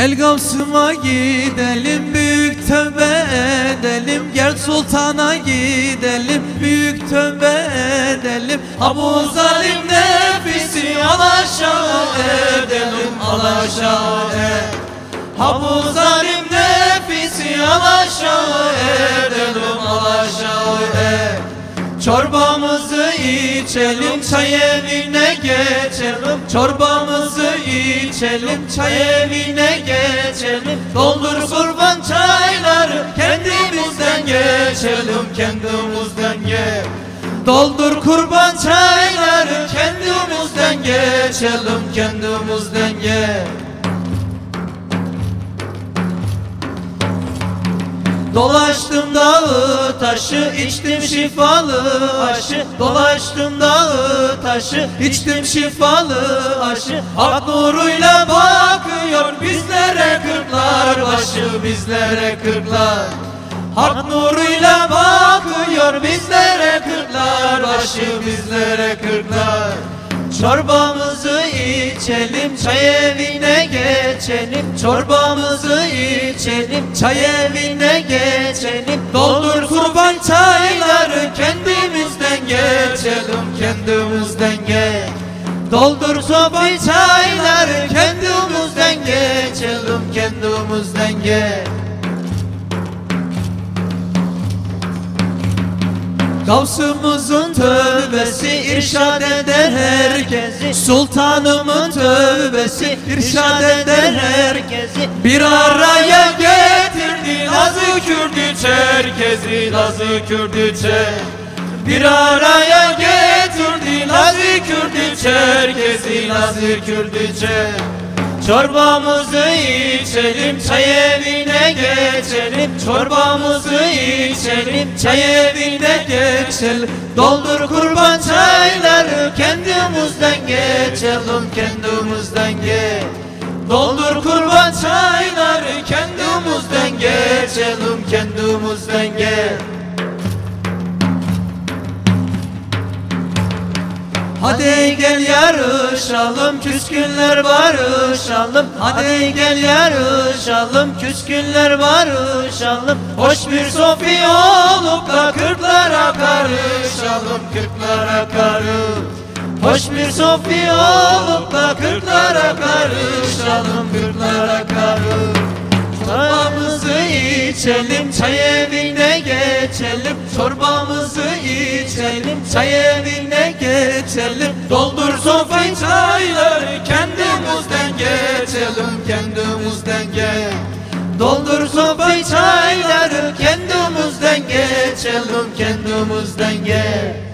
Gel Gavsım'a gidelim büyük tövbe edelim. Gel sultana gidelim büyük tövbe edelim. Ha bu zalim nefisi al aşağı edelim al aşağı edelim Ha bu zalim nefisi al aşağı edelim al aşağı edelim Çorbamızı içelim çay evine geçelim. Çorbamızı içelim çay evine geçelim. Doldur kurban çayları kendimizden geçelim kendimizden ge Doldur kurban çayları kendimizden geçelim kendimizden ge Dolaştım dağı taşı içtim şifalı aşı. Dolaştım dağı taşı içtim şifalı aşı. Hak nuruyla bakıyor bizlere kırklar başı bizlere kırklar. Hak nuruyla bakıyor bizlere kırklar başı bizlere kırklar. Çorbamızı içelim, çay evine geçelim Çorbamızı içelim, çay evine geçelim. Doldur kurban çayları kendimizden geçelim Kendimizden ge Doldur sobayı çayları kendimizden geçelim Kendimizden ge Gavsımızın tövbesi irşad eder herkesi. Sultanımın tövbesi irşad eder herkesi. Bir araya getirdi Lazı Kürdü Çerkezi Lazı Kürdü Çer. Bir araya getirdi Lazı Kürdü Çerkezi Lazı Kürdü Çer. Çorbamızı içelim, çay evine geçelim. Çorbamızı içelim, çay evine geçelim. Doldur kurban çayları kendimizden geçelim Kendimizden Doldur kurban çayları kendimizden geçelim Kendimizden ge Hadi gel yarışalım küskünler barışalım. Hadi gel yarışalım küskünler barışalım. Hoş bir sofi olup da kırklara karışalım Kırklara karış Hoş bir sofi olup da kırklara karışalım Kırklara karış Çorbamızı içelim, çay evine geçelim. Çorbamızı içelim, çay evine geçelim. Doldur sofayı çayları kendimizden geçelim Kendimizden ge Doldur sofayı çayları kendimizden geçelim Kendimizden ge